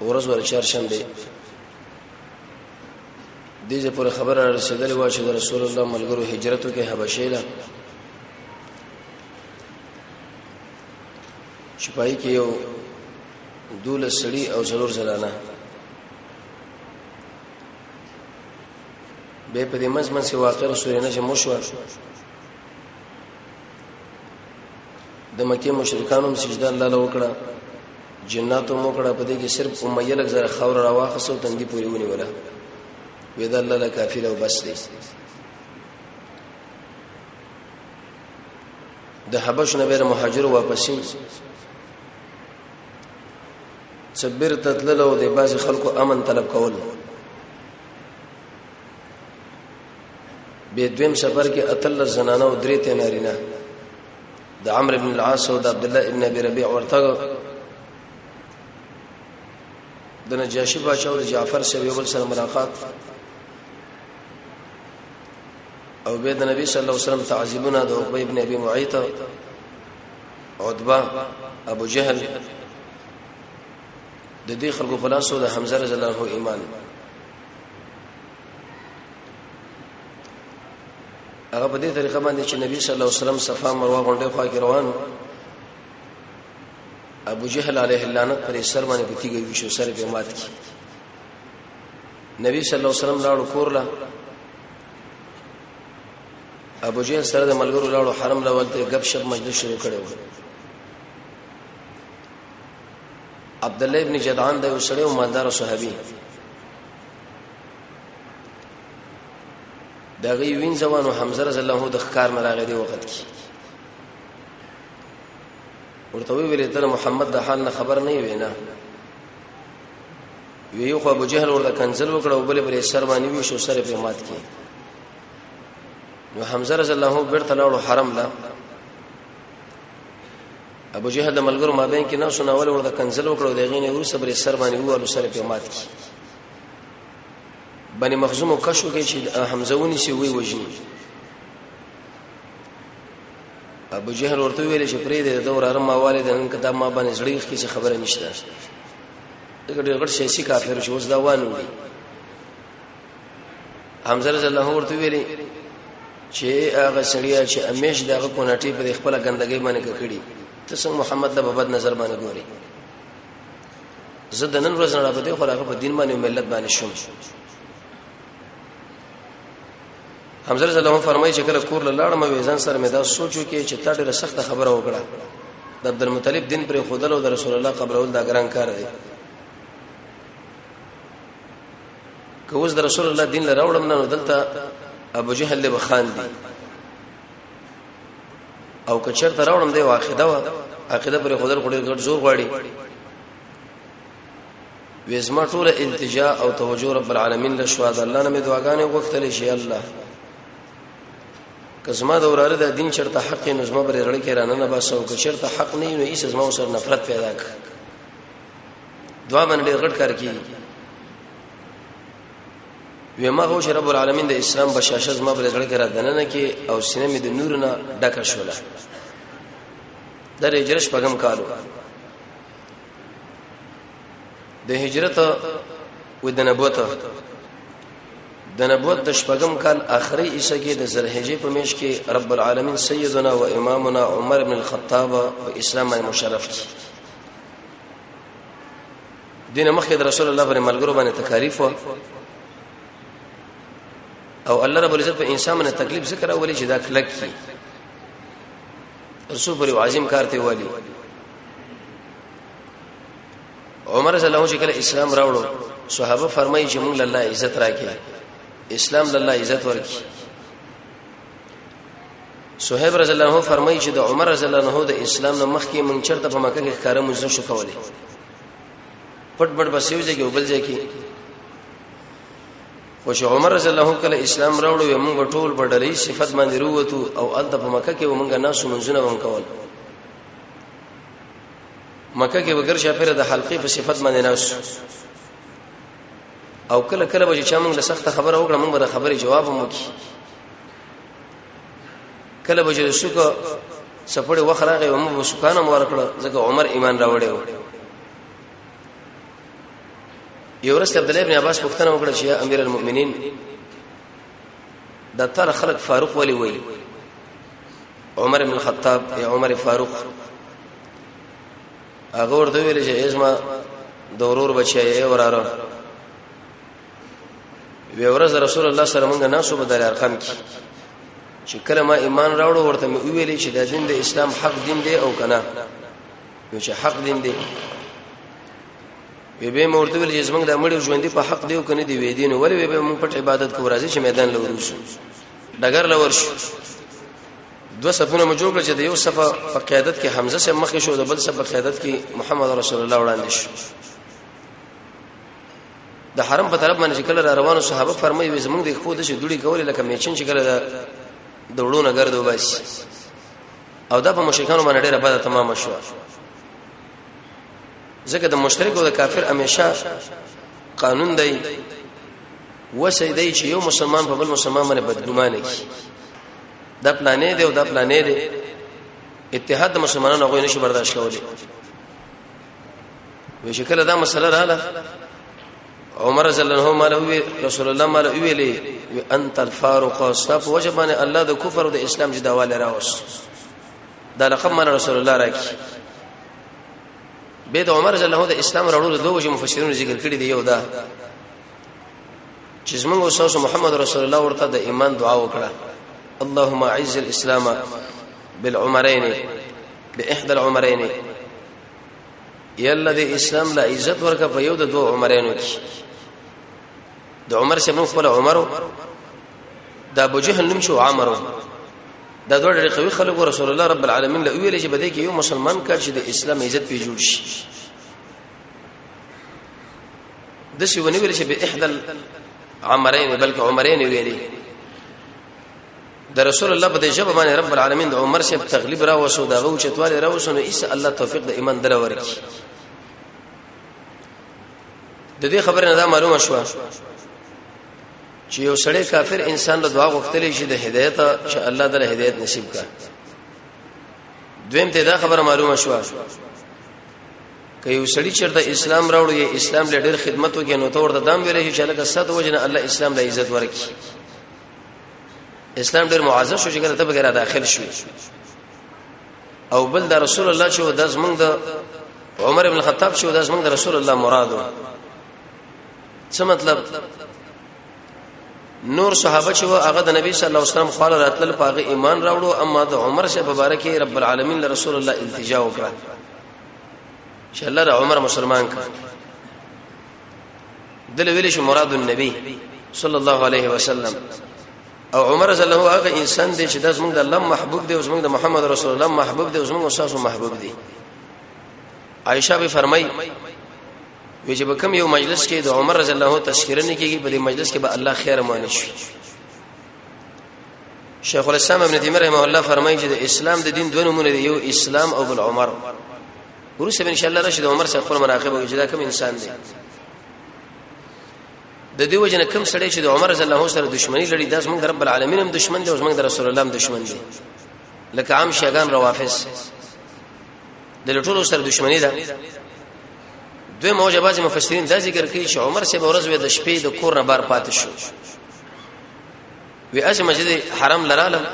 ورځ ور چهارشنبه دې ځې پر خبره رسیدلې و چې رسول الله ملګرو هجرت وکړي حبشه له چې پای کې یو دوله سړی او ضرور زنانه به په دې منځ منځ کې واقع رسول نه چې مشور د مکه مشرکانو هم سجده الله له وکړه جناتو مو کړه په دې کې صرف امیه لږ زره خور راواخصو تندې پوری ونی ولا وې دا الله له کافی له بس دی د حبش نه بیر مهاجر واپسین صبر تتللو د باز خلکو امن طلب کول به دویم سفر کې اتل زنانه او درې ته نارینه د عمرو بن العاص او د عبد الله ابن ابي ربيع ورته د نجاشي بادشاہ او جعفر سره یو بل سره ملاقات او به د نبی صلی الله علیه وسلم تعظیمونه د عقبه ابن ابي معيط عتبه ابو جهل د دې خلکو خلاصو د حمزه رضی الله عنه ایمان هغه په دې طریقه باندې چې نبی صلی الله علیه وسلم صفا مروه غونډه خوا کې روانو ابو جهل علیه اللعنت پر سر باندې پتی گئی شو سر په مات کی نبی صلی الله علیه وسلم لاړو کور لا ابو جهل سره د ملګرو لاړو حرم لا ولته غب شپ مجلس شروع کړو عبد الله ابن جدعان د وسړیو مالدار صحابي دا غي وین زوانو حمزه رضی الله د ښکار نه راغی دی وخت کې ورته ویل تر محمد د حال نه خبر نه وینا یو خو ابو جهل ورته کنزل وکړ او بل بل سر باندې وی شو سر په مات کې نو حمزه رضی الله بیرته لاړو حرم لا ابو جهل د ملګرو مابین کې نه سنا ول ورته کنزل وکړو د غینې ور صبر سر باندې ووالو سره په مات کی بني مخزوم او کشو کې چې حمزه ونی سی وی وجنی ابو جهل ورته ویل چې پرې د دور ارم ماواله د نن کتاب ما باندې زړیخ کې خبره نشته دغه ډېر غټ سیاسي کافر شو اوس دا وانه وي حمزه رضی الله ورته ویلي چې هغه سړیا چې امیش دغه کونټي پر خپل ګندګۍ باندې کړی ته څنګه محمد له بد نظر باندې ګوري زه د نن ورځې نه راپدې خو هغه په دین باندې ملت باندې شوم حمزه رضی الله فرمایي چې کله کور لاړ مې وزن سره مې دا سوچو کې چې تا ډېر سخت خبره وکړه د عبد المطلب دین پر خودلو د رسول الله قبرول دا ګران کار دی که اوس د رسول الله دین لره وړم نه دلته ابو جهل له بخان دي او که چرته راوړم دی واخده وا عقیده پر خدای خو ډېر زور غواړي وېزما ټول التجا او توجه رب العالمین له شوا د الله نه مې دعاګانې وغوښتلې شي الله کزما د وراله د دین چرته حق نه زما بر رړ کې رانه نه باسو که چرته حق نه نو ایس زما سر نفرت پیدا کړ دعا باندې ډېر غټ کار کیږي وی ما هو رب العالمین د اسلام بشاشه زما پر زړه کې را دننه کې او سینې مې د نور نه ډکه شوله د هجرت پغم کالو د هجرت او د نبوت د نبوت د شپږم کال اخري عیسی کې د زلهجه په میش کې رب العالمین سیدنا و امامنا عمر بن الخطاب په اسلام باندې مشرف کی دین مخکې د رسول الله باندې ملګرو باندې تکالیف و او الله رب العزت په انسان باندې تکلیف ذکر اولي چې دا کلک کی رسول پر عظیم کار ته والی عمر رضی الله چې کله اسلام راوړو صحابه فرمایي چې موږ الله عزت راکې اسلام الله عزت ورکړي صہیب رضی الله عنه فرمایي چې د عمر رضی الله عنه د اسلام نه مخکې مونږ چرته په مکه کې ښکارا مونږ شو کولې پټ پټ بس یو ځای کې وبل ځای کې خو چې عمر رضی الله عنه کله اسلام راوړ و مونږ ټول په ډلې صفات باندې وروتو او ال په مکه کې مونږ نه شو مونږ نه وم کول مکه کې وګر شافره د حلقې په صفات باندې نه شو او کله کله به چې چا موږ له سخته خبره وکړه موږ به د خبرې جواب هم وکړي کله به چې د سوکه سفړې وخت راغی او موږ به سوکانه مو ورکړه ځکه عمر ایمان راوړی و یو ورځ عبد الله ابن عباس پوښتنه وکړه چې یا امیر المؤمنین دا تر خلق فاروق ولی وی عمر ابن الخطاب یا عمر فاروق هغه ورته ویل چې ازما د ورور بچی یې وراره وی ورځ رسول الله صلی الله علیه وسلم ناسو بدل ارقام کی چې کله ما ایمان راوړ ورته مې ویلې چې د دین د اسلام حق دین دی او کنه یو چې حق دین دی وی به مورته ویل چې موږ د مړي ژوند په حق دی او کنه دی وی دین ولې به موږ په عبادت کو راځي چې میدان لورو شو ډګر لور شو دو صفونه مو جوړ کړ چې د یو صف په قیادت کې حمزه سره مخ شو د بل صف په قیادت کې محمد رسول الله وړاندې شو د حرم په طرف باندې کله روانو صحابه فرمایي وي زمونږ د خپل د دوړي کولې لکه میچن چې کله د وړونو ګرځو بس او دا په مشرکانو باندې ډیره بده تمام شو ځکه د مشرک او د کافر همیشه قانون دی وسه دی چې یو مسلمان په بل مسلمان باندې بدګمانه کی دا پلانې دی او دا پلانې دی اتحاد مسلمانانو غوښنه شي برداشت کولای وی شکل دا مسله رااله عمر رضی الله عنه مال وی رسول الله مال ویلی انت الفاروق استف وجبان الله د کفر او د اسلام جداواله راوس دا لقب مال رسول الله راکی به د عمر رضی الله عنه د اسلام راوړو دوه وجه مفسرین ذکر کړی دی یو دا چې زمونږ استاد محمد رسول الله ورته د ایمان دعا وکړه اللهم اعز الاسلام بالعمرين باحدى العمرين یلا د اسلام لا عزت ورکه په یو د دوه عمرینو کې د عمر سره مخ خپل عمرو د ابو جهل نوم شو عمرو دا دوه ډېر قوي خلک رسول الله رب العالمین له ویل چې بده کې یو مسلمان کار چې د اسلام عزت پیجوړ شي د شی ونی ویل شي به احدل عمرین بلکې عمرین ویلي د رسول الله په دې جواب باندې رب العالمین د عمر شه تغلیب را وسو دغه او چتواله را وسو نو ایس الله توفیق د ایمان دره ورکی د دې خبره نه دا معلومه شو چې یو سړی کافر انسان له دعا غوښتلې شي د هدایت چې الله تعالی هدایت نصیب کړي دویم ته دا خبره معلومه شو که یو سړی چرته اسلام راوړي یا اسلام له ډېر خدمت وکړي نو تور د دم ویلې چې لکه صد وجنه الله اسلام له عزت ورکړي اسلام ډېر معزز شو چې کله ته بغیر داخل شو او بل د رسول الله چې د زمنګ د عمر ابن الخطاب چې د زمنګ د رسول الله مرادو څه مطلب نور صحابه چې هغه د نبی صلی الله علیه وسلم خاله راتل پاغه ایمان راوړو اما د عمر شه مبارکي رب العالمین رسول الله التجا وکړه چې الله د عمر مسلمان کړ دل ویل شي مراد النبي صلی الله علیه وسلم او عمر رضی الله هغه انسان دی چې د زمونږ د الله محبوب دی او زمونږ د محمد رسول الله محبوب دی او زمونږ استاد محبوب دی عائشه به فرمای وی چې په کوم یو مجلس کې د عمر رضی الله تذکرہ نه کیږي په دې مجلس کې به الله خیر مانه شي شیخ الاسلام ابن تیمیه رحمه الله فرمایي چې د اسلام د دین دوه نمونه دي یو اسلام او بل عمر ورسره ان شاء الله راشد عمر سره خپل مناقب او جدا کوم انسان دی د دې وجنه کم سړی چې د عمر رضی الله سره دښمنی لري داس موږ رب العالمین هم دښمن دي او موږ د رسول الله هم دښمن دي لکه عام شیغان روافض د لټولو سره دښمنی ده دوی موجه بعضی مفسرین دا ذکر کوي چې عمر سه ورځ وې د شپې د کور نه بار پاتې شو وی اش مسجد حرام لرالم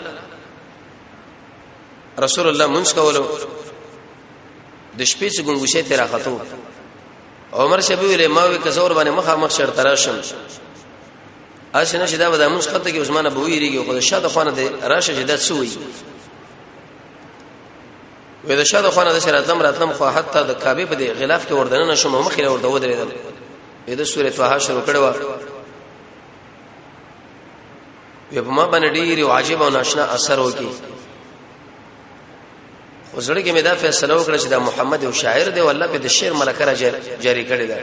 رسول الله منځ کولو د شپې څخه ګنګوشه تیرا خطو عمر شبی ویلې ما وی کزور باندې مخه مخ شر تراشم اش نه شدا ودا موږ خطه کې عثمان ابو ویریږي خو شاده خانه د راشه شدا سوی وې د شاده خانه د سره تم راتلم خو حتی د کعبه په دې غلاف کې وردننه شوم مخې ورته ودرېدل اې د سورې طه شروع کړو وی په ما باندې ډیر واجب او ناشنا اثر وکي خو زړه کې مې دا فیصله وکړه چې دا محمد یو شاعر دی والله په د شعر ملکه را جاری کړی دا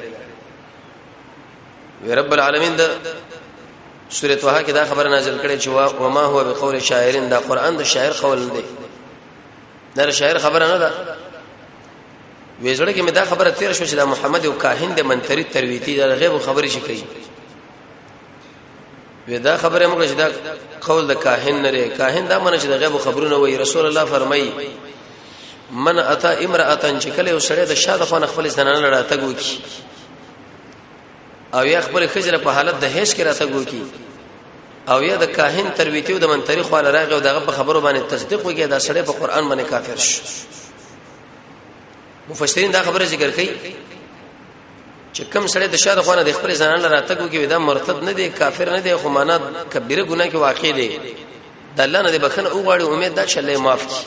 وی رب العالمین دا سوره طه کې دا خبر نازل کړي چې وا ما هو بقول شاعرین دا قران د شاعر قول نه دی دا شاعر خبره نه ده وېزړه کې مې دا خبره تیر شو چې دا محمد یو کاهن د منتری ترویتی د غیب خبرې شي کوي ودا خبره موږ چې دا قول د کاهن نه لري کاهن دا منه چې د غیب خبرونه وایي رسول الله فرمایي من اتا امراتن چې کله وسړی د شاده خو خپل زنانه لړا تګو کی او یا خپل خجره په حالت د هیڅ کې راتګو کی او یا د کاهن ترویتیو د من تاریخ ولا راغی او دغه په خبرو باندې تصدیق وکړي دا سړی په قران باندې کافر شو مفسرین دا خبره ذکر کوي چې کم سړی د شاده خونه د خپل ځان لپاره تګو کې ودا مرتد نه دی کافر نه دی خو معنا کبیره ګناه کې واقع دی د الله نه د بخنه او غواړي امید دا چې الله معاف کړي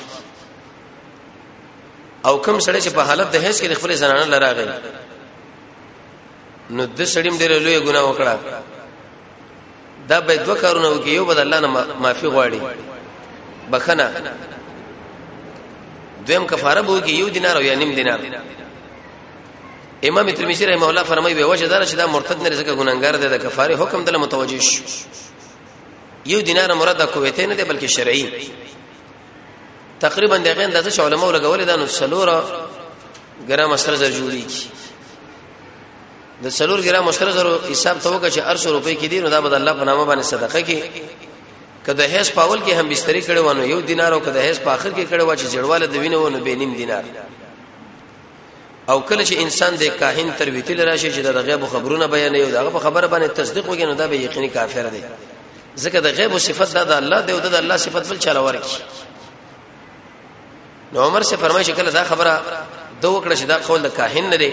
او کم سړی چې په حالت د هیڅ کې خپل ځان لپاره راغی نو د سړیم ډېر لوی ګناه وکړه دا به دوه کارونه وکي یو بد الله نه معافي غواړي بخنه دویم کفاره به وکي یو دینار او یا نیم دینار امام ترمذی رحمه الله فرمایي به وجه دار چې دا مرتد نه رزق ګناګار دی د کفاره حکم دله متوجه شي یو دینار مراد کویته نه دی بلکې شرعي تقریبا دغه اندازه علماء لګولې دا نو سلوره ګرام سره زر جوړیږي د څلور ګرام سره زرو حساب ته وکړه چې 800 روپۍ کې دي نو دا به الله په نامه باندې صدقه کې کده هیڅ پاول کې هم بستری کړي ونه یو دینار او کده هیڅ په اخر کې کړي و چې جړواله د وینو ونه به نیم دینار او کله چې انسان د کاهن تر ویتل راشي چې د غیب خبرونه بیان یو دغه په خبره باندې تصدیق وکړي نو دا به یقیني کافر دی ځکه د غیب صفت دا د الله دی او د الله صفت بل چاله ورکی نو عمر سے فرمایي چې کله دا خبره د وکړه چې دا قول د کاهن نه دی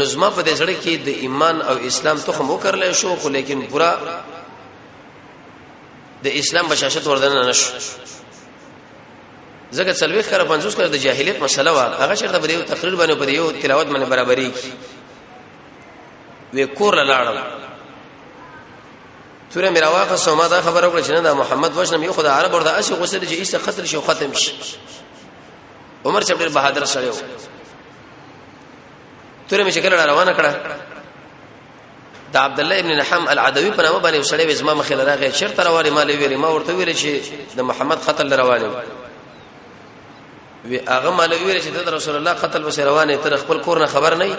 نظم په دې سره کې د ایمان او اسلام تخم وکړل شو خو لیکن پورا د اسلام بشاشت وردن نه شو زګه څلويخ کړه 50 کړه د جاهلیت مسله وا هغه شرط په یو تقریر باندې په یو تلاوت باندې برابرۍ کی وې کور لاړم توره میرا واخه سوما دا خبره وکړه چې نه دا محمد وشنم یو خدای عرب ورته اسی غوسه دي چې ایسه قتل شي ختم شي عمر چې ډېر بهادر سره و توره می چې کله روانه کړه دا عبد الله ابن نحم العدوي په نامه باندې وسړې وزما مخې لراغه چرته روانه مال ویلې ما ورته ویلې چې د محمد قتل روانه وی هغه مال ویلې چې د رسول الله قتل وسې روانه تر خپل کور نه خبر نه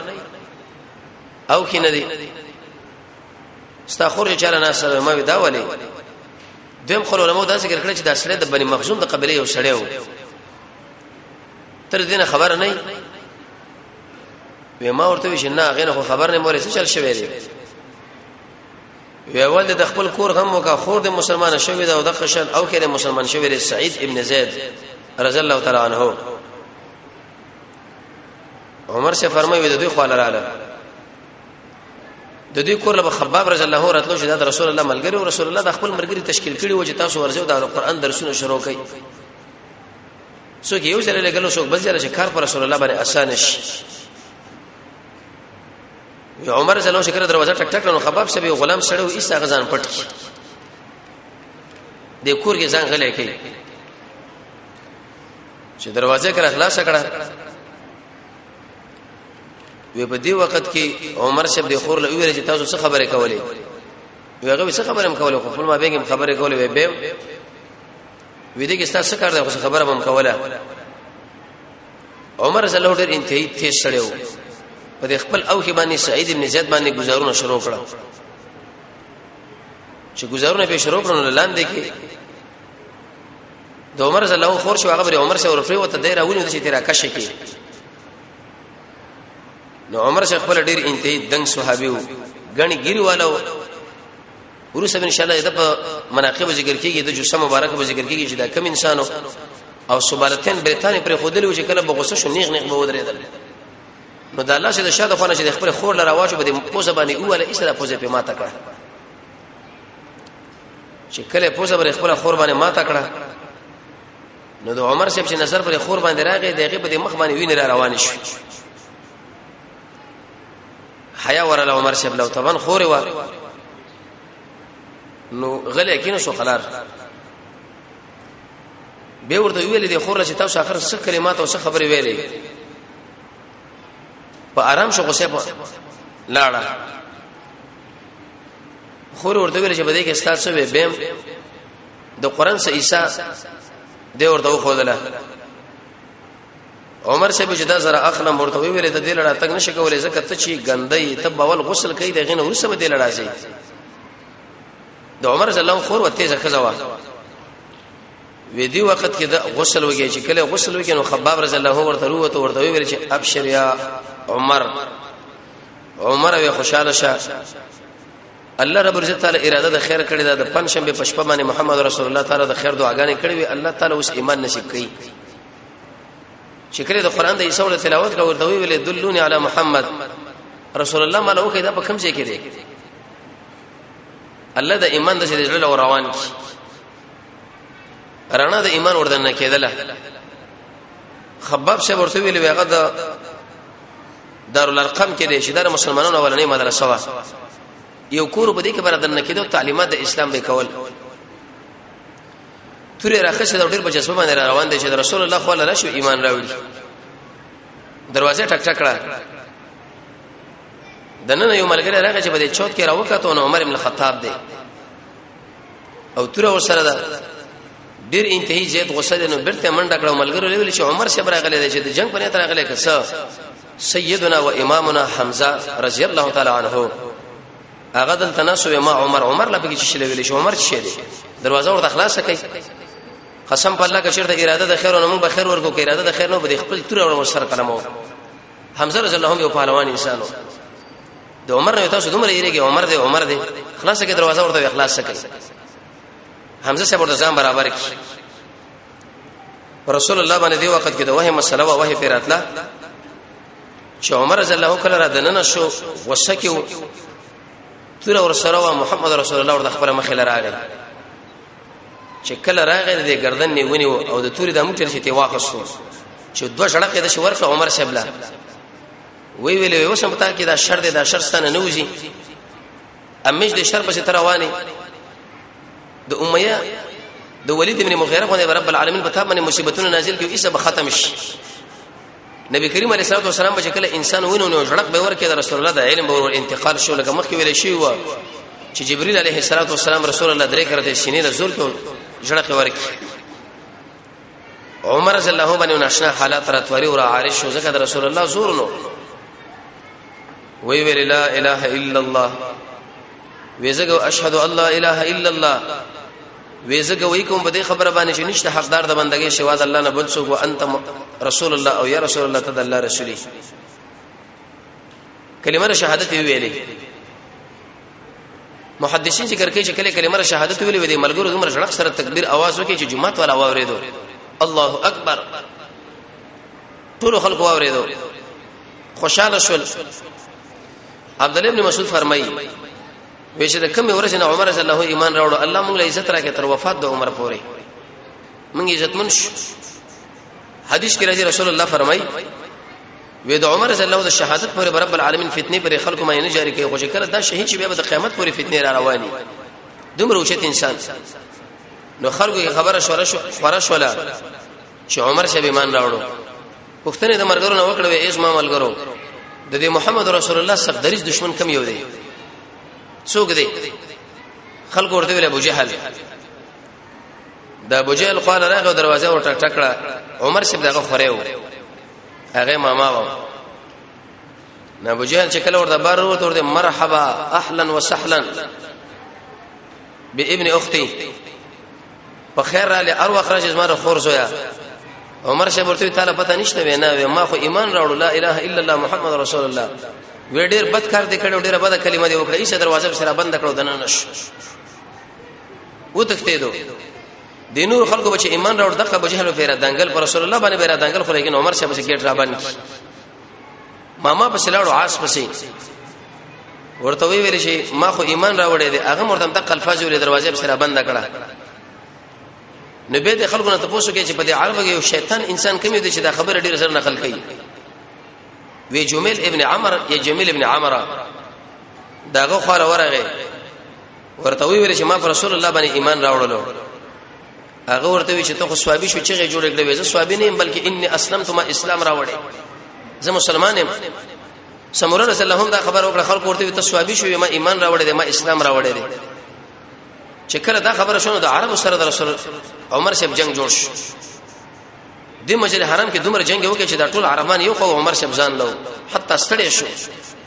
او کینه دي ستا خور چاله نه سره ما ودا ولي دیم خو علماء دا ذکر کړی چې دا سړی د بنی مخزوم د قبيله یو سړی و تر دینه خبر نه وي ما ورته ویل نه غیر خو خبر نه مورې څه چل شوی دی وی اول د خپل کور غم وکا خور د مسلمان شوی دا او د قشن او کړي مسلمان شوی دی سعید ابن زید رضی الله تعالی عنہ عمر سے فرمایي د دوی خو لاله د دې کور له خباب رضی الله راتلو چې د رسول الله ملګری او رسول الله د خپل ملګری تشکیل کړي و چې تاسو ورځو د قرآن درسونه شروع کړئ څوک یو ځل لګلو څوک بل ځل چې کار پر رسول الله باندې اسانه شي یو عمر زلو شکر دروازه ټک ټک نو خباب سبي غلام سره و ایسا غزان پټ کی د کور کې ځان غلې کړي چې دروازه کړه خلاص کړه وی په دې وخت کې عمر شپ د خور له ویل چې تاسو څه خبره کولې وی هغه څه خبره هم کوله خو خپل ما بیګم خبره کوله وی به وی دې کې تاسو کار ده خو خبره هم کوله عمر صلی الله ډېر انتهایی تیز سره و په خپل او کې باندې سعید ابن زید باندې گزارونه شروع کړه چې گزارونه به شروع کړو لاندې کې د عمر زله او خور شو هغه بر عمر سره ورفري وته دایره ونی د شي تیرا کښ کی نو عمر شیخ خپل ډیر انتهي دنګ صحابي وو غني ګیري والا وو ورسه ان شاء الله د مناقب ذکر کیږي د جسم مبارک به ذکر کیږي چې دا کم انسانو او سبالتین بریتانیا پر خودلې و چې کله به غوسه شو نیغ نیغ به ودرېدل نو د الله سره شاده خونه چې خپل خور لراواشه به د پوزه باندې اوله اسره پوزه په ماته کړه چې کله پوزه بر خپل خور باندې ماته کړه نو د عمر صاحب چې نظر پر خور باندې راغی دغه په مخ باندې وینې را روان شو حیا ورله عمر صاحب لو طبعا خور و نو غلې کینو شو خلار به ورته ویلې د خور چې تاسو اخر څه کلمات او څه خبرې ویلې په آرام شو غصه په لاړه خور ورته ویل چې بده کې استاد سوې بیم د قران سه عیسی د ورته خودله عمر صاحب چې دا زره اخنه مرته ویل ته دې لړا تک نشه کولې زکه ته چې ګندې ته باول غسل کوي دغه نه ورسمه دې لړا سي د عمر زلم خور وته زکه زوا وې دی وخت کې د غسل وږي چې کله غسل وږي نو خباب رضی الله ورته وروته ورته ویل چې ابشر یا عمر عمر وی خوشاله شه الله رب عزت تعالی اراده د خیر کړی دا د پنځشنبه په شپه باندې محمد رسول الله تعالی د خیر دعاګانې کړې وي الله تعالی اوس ایمان نصیب کړي چې کله د قران د عیسی ول تلاوت کوي ورته ویل دلونی علی محمد رسول الله مله وکي دا په کوم ځای کې دی الله د ایمان د شریعت له روان کی رڼا د ایمان وردن نه کېدله خباب شه ورته ویل ویغه د دارالارقم کې د شیدار مسلمانانو اولنې مدرسه وا یو کور په دې کې برادر نه کېدو تعلیمات د اسلام به کول تورې راخه چې د ډېر په جذبه باندې روان دي چې رسول الله خو الله شو ایمان راوړي دروازه ټک ټک کړه دنه یو ملګری راغی چې په دې چوت کې راوکته نو عمر ابن الخطاب دی او تر اوسره دا ډیر انتهایی زیات غوسه دینو برته منډه کړو ملګرو ویل چې عمر صاحب راغلی دی چې د جنگ په نیت راغلی کسه سیدنا و امامنا حمزه رضی الله تعالی عنه هغه دل تناسو ما عمر عمر لا پکې شلې ویل شو عمر شې دی دروازه ورته خلاصه کړي قسم په الله که شرط اراده د خیر او موږ به خیر ورکو کې اراده د خیر نو به خپل تور او سر قلمو حمزه رضی الله عنه یو پهلوان انسانو د عمر نه تاسو دومره یریږي عمر دې عمر دې خلاصه کې دروازه ورته اخلاص سکه حمزه صاحب ورته ځان برابر کړي رسول الله باندې دی وخت کې د وه مسله وه وه پیراتلا چې عمر رضی الله کله را دننه شو وسکیو تر ور سره وا محمد رسول الله ورته خبره مخې لراغی چې کله راغی د گردن نیونی او د توري د موټر چې تی واخصو چې دوه شړقې د شورخه عمر صاحب لا وی ویلې اوس هم تا کې دا شر دی دا شر ستنه نه وځي امیش د شر پسې تروانه د امیه د ولید ابن مغیره باندې رب العالمین په تابانه مصیبتونه نازل کیږي ایسه به ختم شي نبی کریم علیه الصلاه والسلام چې کله انسان ونه نو ژړک به ورکه د رسول الله د علم به انتقال شو لکه مخکې ویل شي و چې جبرئیل علیه الصلاه والسلام رسول الله درې کرته سینې له زور کې ژړک ورکه عمر رضی الله باندې ناشنا حالات راتوري او عارش شو ځکه رسول الله زور نو وی ویل لا اله الا الله ویزګو اشهد ان لا اله الا الله ویزګو وی کوم بده خبره باندې چې نشته حقدار د بندګۍ شواز الله نه بل څوک او انت رسول الله او یا رسول الله تعالی الله رسولي کلمه شهادت ویلې محدثین ذکر کوي چې کله کلمه شهادت ویلې وي د ملګرو زمر شړق سره تکبیر आवाज وکړي چې جمعه والا واورېدو الله اکبر ټول خلک واورېدو خوشاله شول عبد الله ابن مسعود فرمایي ویشه د کم ورځې نه عمر صلی الله ایمان راوړو الله موږ له عزت راکې تر وفات د عمر پورې موږ عزت من شو حدیث کې راځي رسول الله فرمایي وې د عمر رضی الله د شهادت پر رب العالمین فتنه پر خلکو باندې نه جاری کوي خو چې کله دا شهید شي به د قیامت پر فتنه را رواني دومره اوچت انسان نو خلکو کې خبره شوره شو خبره شوله چې عمر شه ایمان راوړو پښتنه د مرګرو نه وکړو ایس ما ملګرو د دې محمد رسول الله صلی الله علیه دشمن کم یو دی څوک دی خلکو ورته ویل ابو جهل د ابو جهل خو له راغو دروازه ورته ټکړه عمر شپ دغه خورې و هغه ماما و نه ابو جهل چې کله ورته بار وروت ورته مرحبا اهلا وسهلا بابن اختي په خیر را لې ار وخرج زما خور زویا عمر شپ ورته تعالی پته نشته وینا ما خو ایمان راوړ لا اله الا الله محمد رسول الله وې ډېر بد کار دې کړو ډېر بد کلمه دې وکړه ایسه دروازه سره بند کړو دنه نش وتښتیدو د نور خلکو بچ ایمان راوړ دغه بجهل او پیرا دنګل پر رسول الله باندې پیرا دنګل خو لیکن عمر صاحب چې ګټ را باندې ماما په سلاړو عاص پسې ورته وی ویل شي ما خو ایمان راوړې دي هغه مرته د قلفاز ولې دروازه په سره بند کړه نو به د خلکو نه تاسو کې چې په دې عرب کې یو شیطان انسان کمی دی چې دا خبره ډیر سره نقل کوي وی جمیل ابن عمر یا جمیل ابن عمره داغه خور ورغه ورته وی ویل چې ما پر رسول الله باندې ایمان راوړلو هغه ورته وی چې ته خو سوابي شو چې جوړ کړې وې زه سوابي نه بلکې ان اسلمت ما اسلام راوړې زه مسلمان یم سمره رسول الله هم دا خبر وکړه خلکو ورته ته سوابي شو ما ایمان راوړې ما اسلام راوړې دي چې کله دا خبره شونه د عربو سره د رسول عمر شپ جنگ جوړ شو د مسجد حرام کې دومره جنگ وکړي چې دا ټول عربان یو خو عمر شپ ځان لو حتی ستړي شو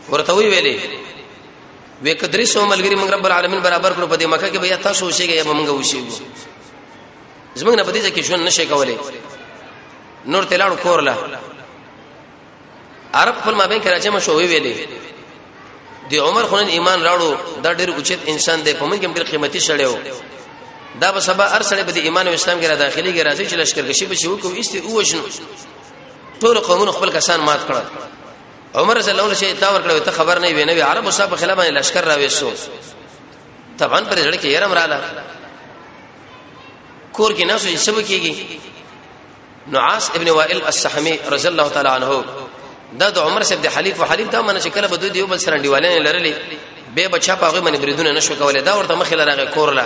ورته وی ویلې وې کدرې سو ملګری موږ رب العالمین برابر کړو په دې مکه کې بیا تاسو اوسېږئ یا موږ اوسېږو زموږ نه په دې کې ژوند نشي کولای نور تلاړو کورلا عرب خپل مابین کې راځم شو ویلې دی عمر خونن ایمان راړو دا ډېر اوچت انسان دی په موږ کې ډېر قیمتي شړیو دا به سبا هر سړی به د ایمان او اسلام کې را داخلي کې راځي چې لشکر کشي به شي وکړو ایست او وشنو ټول قومونه خپل کسان مات کړل عمر رضی الله عنه شي تا ورکړو ته خبر نه ویني عربو صاحب په خلاف باندې لشکر را وېسو طبعا پر ځړ کې يرم رااله کور کې نه سوي سب کېږي نعاس ابن وائل السحمي رضی الله تعالی عنه دا د عمر صاحب د حلیف او حلیف دا منه چې کله بده دیو بل سره دیوالین لرلې به بچا پاغه منی بریدونه نشو کولای دا ورته مخې لراغه کورلا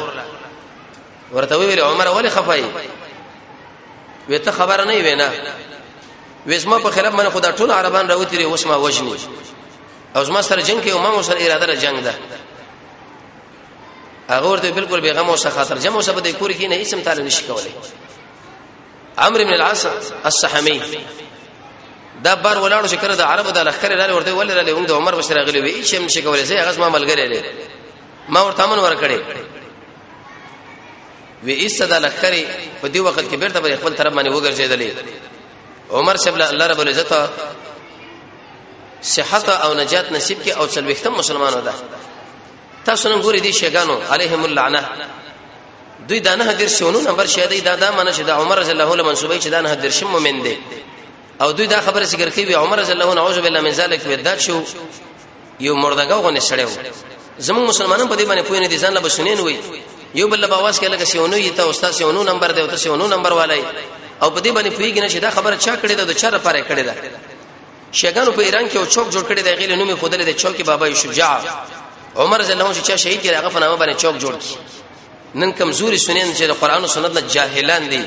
ورته ویل عمر ولی خفای وې ته خبره نه وې نه وېسما په خلاف من خدا ټول عربان راوتی لري اوس ما وجني او زما سره جنگ کوي او ما سره اراده را جنگ ده هغه ورته بالکل بیغم او سخاطر جمع او سبد کور کې نه اسم تعالی نشي کولای عمرو بن العاص السحمي دا بار ولاړو چې کړه د عربو د لخر لاله ورته ولر له هم د عمر بشر غلي وي چې هم شي کولای سي هغه ما ملګری دی ما ورته امن ورکړي وی ایسته د لخرې په دی وخت کې بیرته پر خپل طرف باندې وګرځیدلې عمر صاحب الله رب العزت صحت او نجات نصیب کې او څلوختم مسلمانو ده تاسو نن ګوري دي شیګانو علیهم اللعنه دوی دا نه حدیر شونو نمبر شه دی دا دا معنی چې دا عمر رضی الله عنه منسوبه چې دا نه حدیر شم مومن دی او دوی دا خبره ذکر کوي عمر رضی الله عنه اعوذ بالله من ذلک ودا شو یو مردګاو غو نه سړیو زموږ مسلمانان په دې باندې پوه نه دي ځان له بسنین وي یو بل باواز کې لکه سیونو یې ته استاد سیونو نمبر دی او ته سیونو نمبر والای او په دې باندې پوهیږي نه چې دا خبره چا کړې ده د چا لپاره کړې ده شیګانو په ایران کې او چوک جوړ کړی دی غیله نومي خودلې د چوک بابا یوسف جعفر عمر زلهم چې چا شهید کړي هغه په نامه باندې چوک جوړ کی نن کمزوري سنن چې د قران او سنت نه جاهلان دي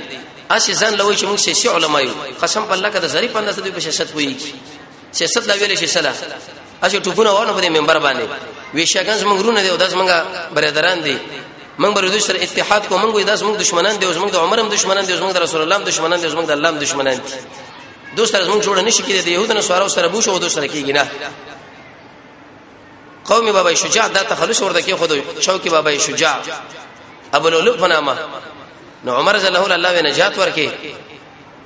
اسی ځان لوي چې موږ سیاسي علما یو قسم په الله کده ظریف انداز دوی په سیاست وایي سیاست لا ویل شي سلام اشه ټوپونه ونه په منبر باندې وی شګنز موږ رونه دی او داس موږ برادران دي موږ بر دوی سره اتحاد کو موږ داس موږ دشمنان دي او موږ د عمر هم دشمنان دي او موږ د رسول الله هم دشمنان دي او موږ د الله هم دشمنان دي دوست سره موږ جوړ نه شي کېدای يهودانو سره سره بوش او دوست سره کېږي نه قومي بابا شجاع دا تخلص ورته کې خود شوقي بابا شجاع ابو لولو په نامه نو عمر رضی الله عنه نجات ورکې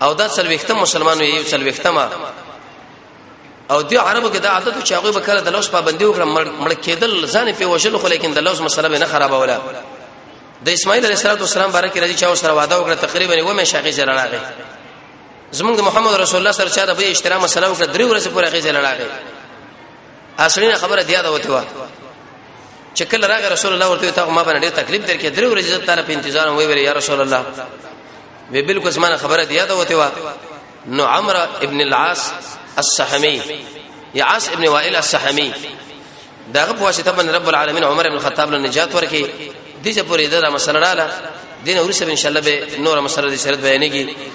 او دا څلويختم مسلمانو یو څلويختم او دی عربو کې دا عادت چې هغه به کله د لوس پابندي وکړه مړ کېدل ځان په وشل خو لیکن د لوس مسله به نه خرابوله د اسماعیل علیه السلام بارک راځي چې او سره وعده وکړه تقریبا و مې شاقي سره راغی زمونږ د محمد رسول الله سره چا د به احترام سره وکړه درې ورځې پورې هغه سره راغی اصلي خبره دی دا وته و چې کله راغی رسول الله ورته ته ما باندې تکلیف درکې درې ورځې تعالی په انتظار وې ویل یا رسول الله وی بالکل زمانه خبره دی یاده وته وا نو عمرو ابن العاص السحمی یا عاص ابن وائل السحمی داغه په واسطه باندې رب العالمین عمر ابن الخطاب له نجات ورکي دغه پورې دا مسله رااله دین ورسره ان شاء الله به نور مسله دې شرط بیانېږي